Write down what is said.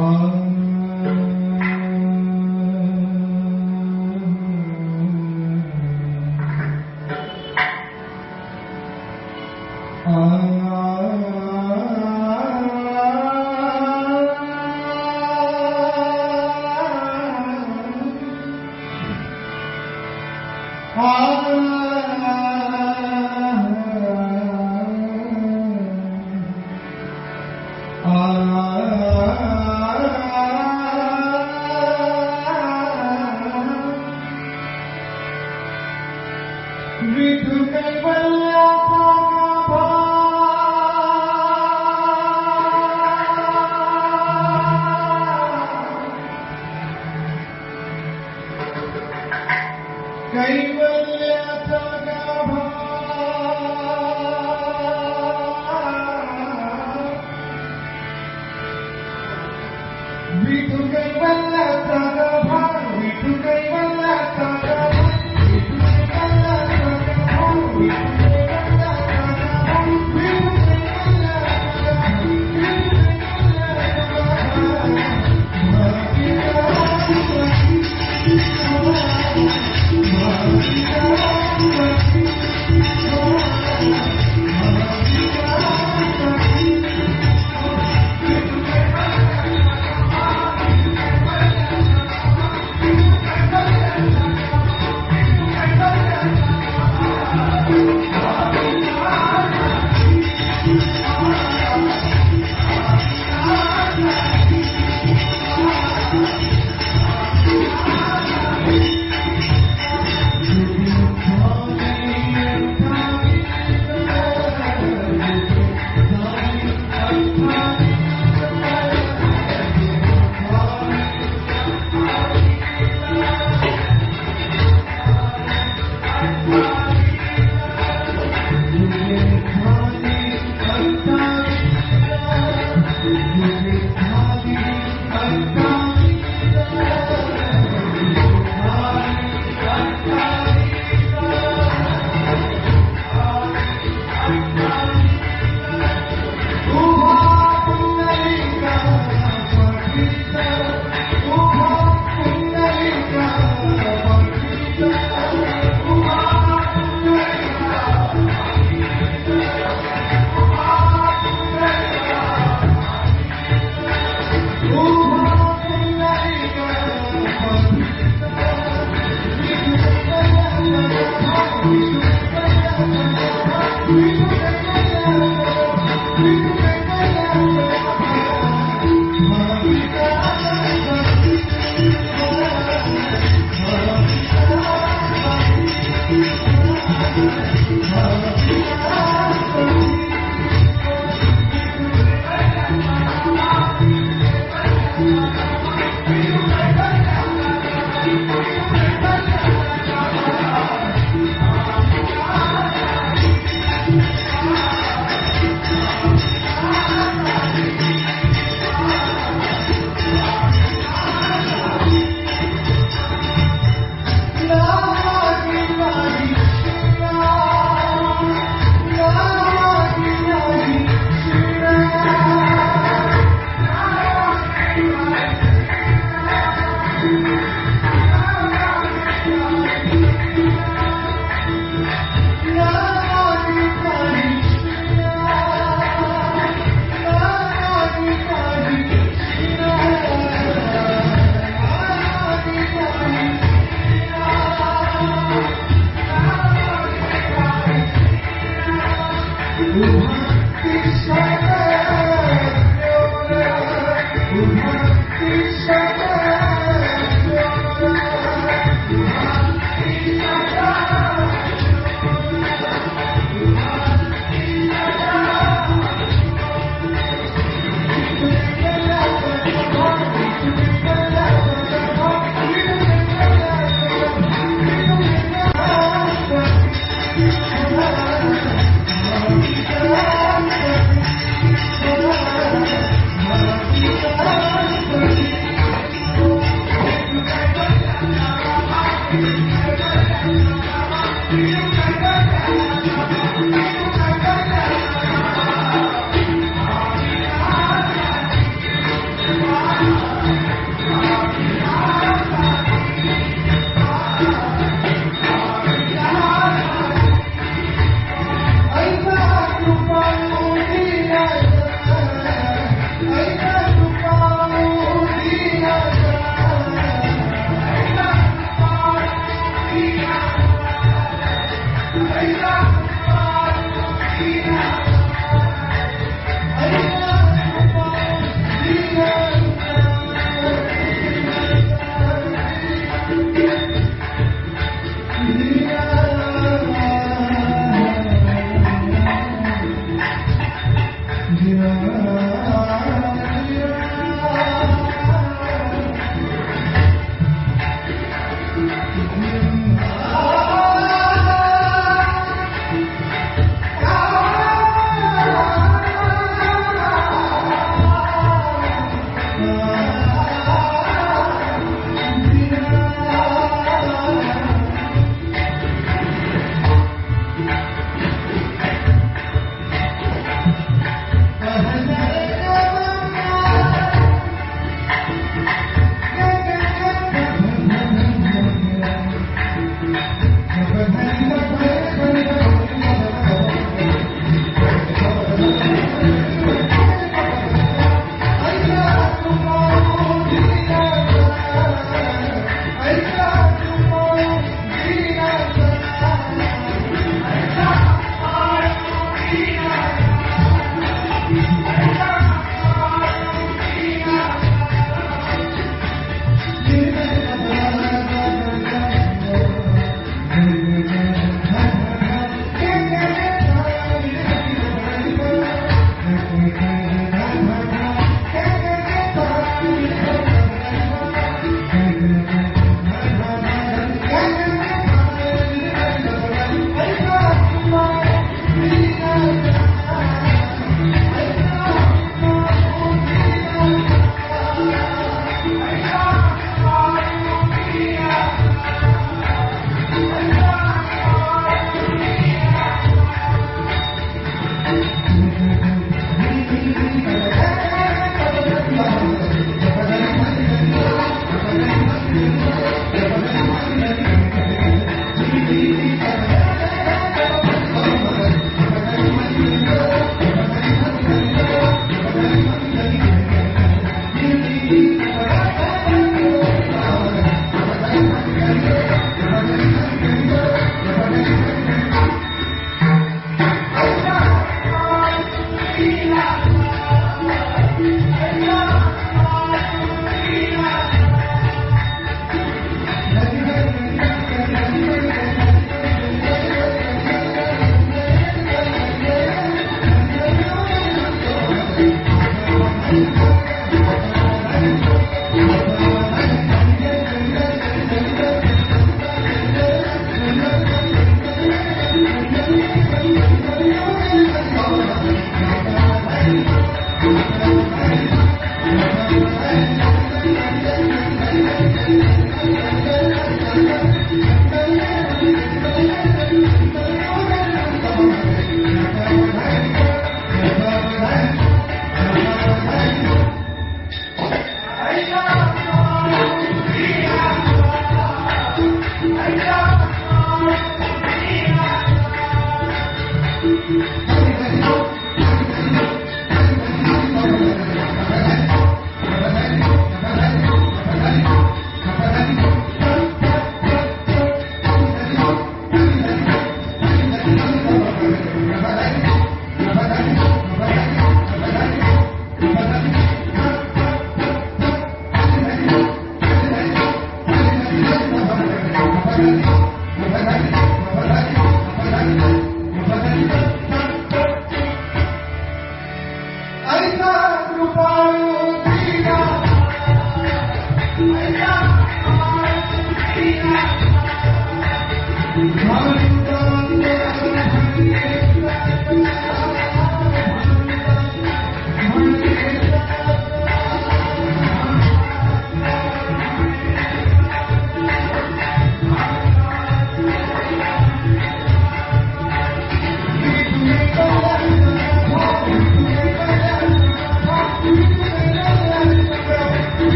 Ah. Vithu Kaivalya प्रगभा Vithu Kaivalya Thank you.